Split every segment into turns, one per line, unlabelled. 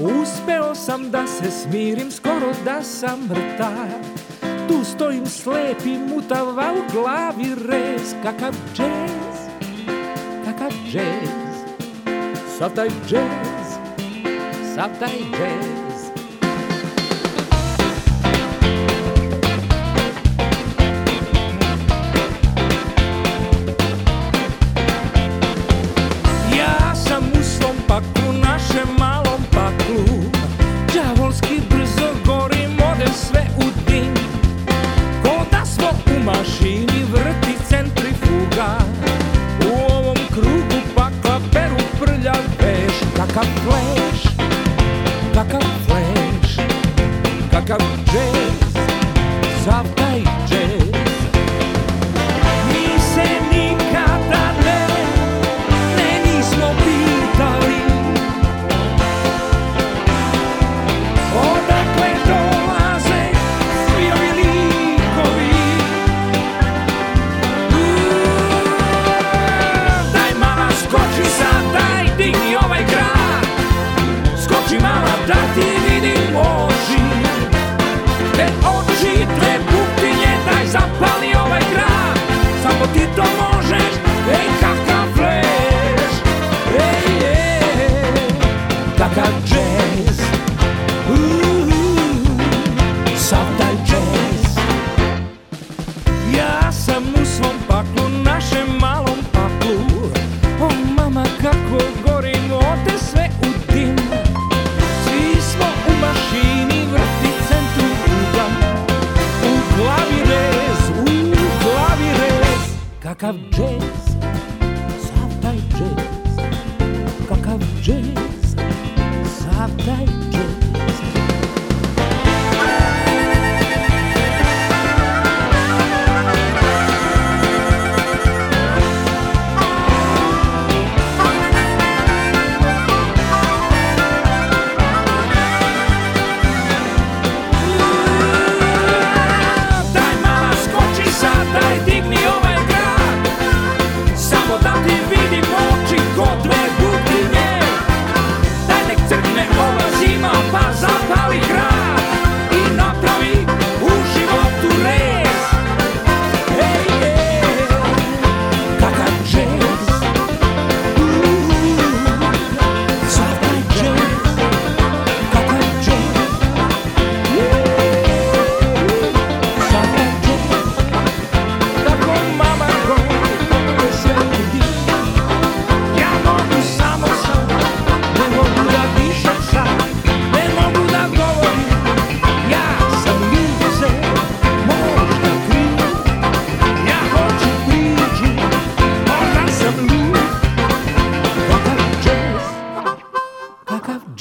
Uspeo sam da se smirim, skoro da sam mrtav. Tu stojim slep i mutava u glavi rez. Kakav džez, kakav džez. Sav taj džez, sav taj džez. come drink. like I've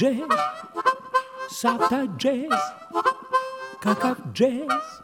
jazz, Sata jazz, kakav jazz.